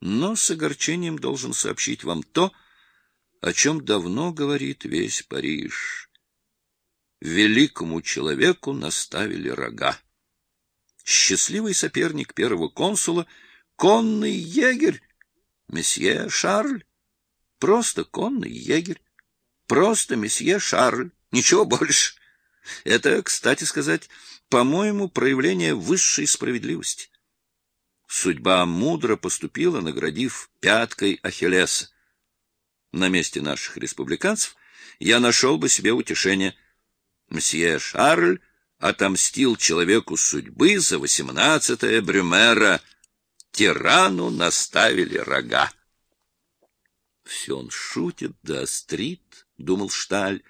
но с огорчением должен сообщить вам то, о чем давно говорит весь Париж. Великому человеку наставили рога. Счастливый соперник первого консула — конный егерь, месье Шарль. Просто конный егерь. Просто месье Шарль. Ничего больше. Это, кстати сказать, по-моему, проявление высшей справедливости. Судьба мудро поступила, наградив пяткой Ахиллеса. На месте наших республиканцев я нашел бы себе утешение. Мсье Шарль отомстил человеку судьбы за восемнадцатое Брюмера. Тирану наставили рога. Все он шутит да острит, — думал Шталь.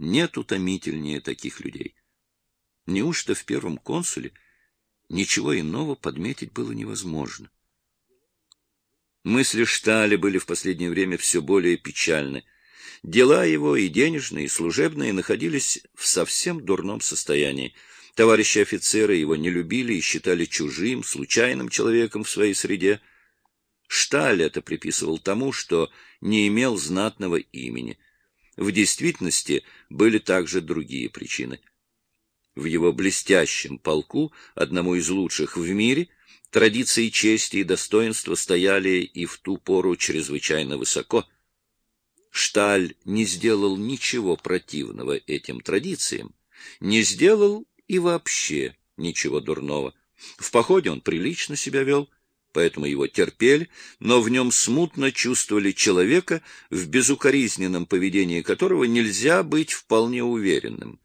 Нет утомительнее таких людей. Неужто в первом консуле ничего иного подметить было невозможно? Мысли Шталя были в последнее время все более печальны. Дела его и денежные, и служебные находились в совсем дурном состоянии. Товарищи офицеры его не любили и считали чужим, случайным человеком в своей среде. Шталь это приписывал тому, что не имел знатного имени. В действительности были также другие причины — в его блестящем полку, одному из лучших в мире, традиции чести и достоинства стояли и в ту пору чрезвычайно высоко. Шталь не сделал ничего противного этим традициям, не сделал и вообще ничего дурного. В походе он прилично себя вел, поэтому его терпели, но в нем смутно чувствовали человека, в безукоризненном поведении которого нельзя быть вполне уверенным.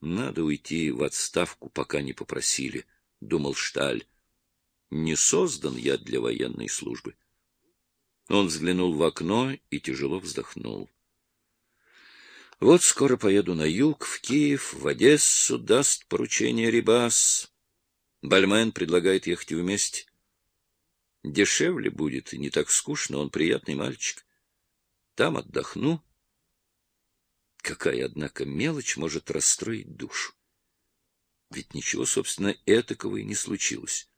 Надо уйти в отставку, пока не попросили, — думал Шталь. Не создан я для военной службы. Он взглянул в окно и тяжело вздохнул. Вот скоро поеду на юг, в Киев, в Одессу, даст поручение Рибас. Бальмен предлагает ехать вместе. Дешевле будет не так скучно, он приятный мальчик. Там отдохну, Какая, однако, мелочь может расстроить душу? Ведь ничего, собственно, этакого и не случилось.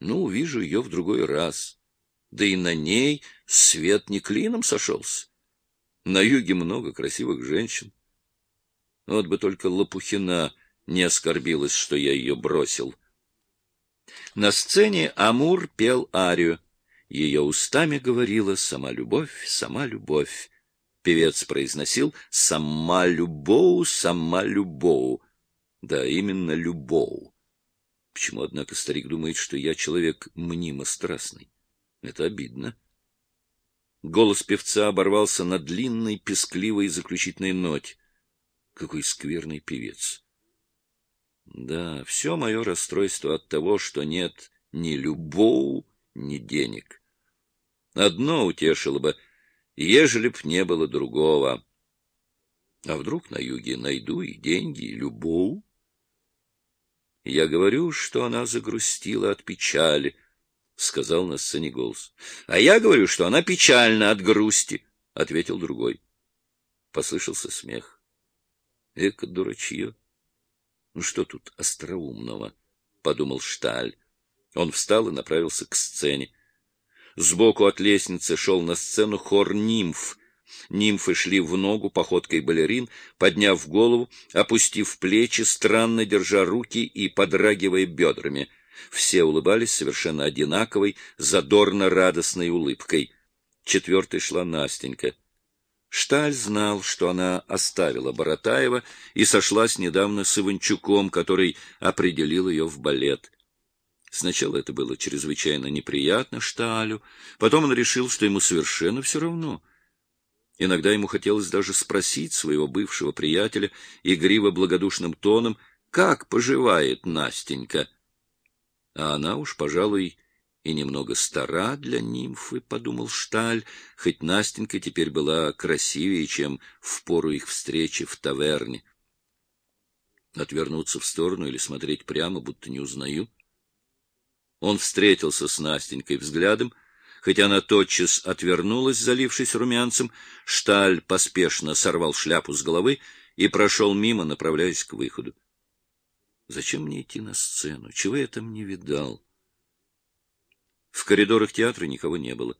Ну, увижу ее в другой раз. Да и на ней свет не клином сошелся. На юге много красивых женщин. Вот бы только Лопухина не оскорбилась, что я ее бросил. На сцене Амур пел арию. Ее устами говорила сама любовь, сама любовь. Певец произносил «сама любоу, сама любоу». Да, именно любоу. Почему, однако, старик думает, что я человек мнимо страстный? Это обидно. Голос певца оборвался на длинной, пескливой заключительной ноте. Какой скверный певец! Да, все мое расстройство от того, что нет ни любоу, ни денег. Одно утешило бы — ежели б не было другого. А вдруг на юге найду и деньги, и любовь? Я говорю, что она загрустила от печали, — сказал на сцене голос. — А я говорю, что она печальна от грусти, — ответил другой. Послышался смех. Эка дурачье. Ну что тут остроумного? — подумал Шталь. Он встал и направился к сцене. Сбоку от лестницы шел на сцену хор нимф. Нимфы шли в ногу походкой балерин, подняв голову, опустив плечи, странно держа руки и подрагивая бедрами. Все улыбались совершенно одинаковой, задорно-радостной улыбкой. Четвертой шла Настенька. Шталь знал, что она оставила Боротаева и сошлась недавно с Иванчуком, который определил ее в балет. Сначала это было чрезвычайно неприятно Шталю, потом он решил, что ему совершенно все равно. Иногда ему хотелось даже спросить своего бывшего приятеля игриво-благодушным тоном, как поживает Настенька. А она уж, пожалуй, и немного стара для нимфы, — подумал Шталь, хоть Настенька теперь была красивее, чем в пору их встречи в таверне. Отвернуться в сторону или смотреть прямо, будто не узнаю — он встретился с Настенькой взглядом, хотя она тотчас отвернулась, залившись румянцем, Шталь поспешно сорвал шляпу с головы и прошел мимо, направляясь к выходу. Зачем мне идти на сцену? Чего я там не видал? В коридорах театра никого не было.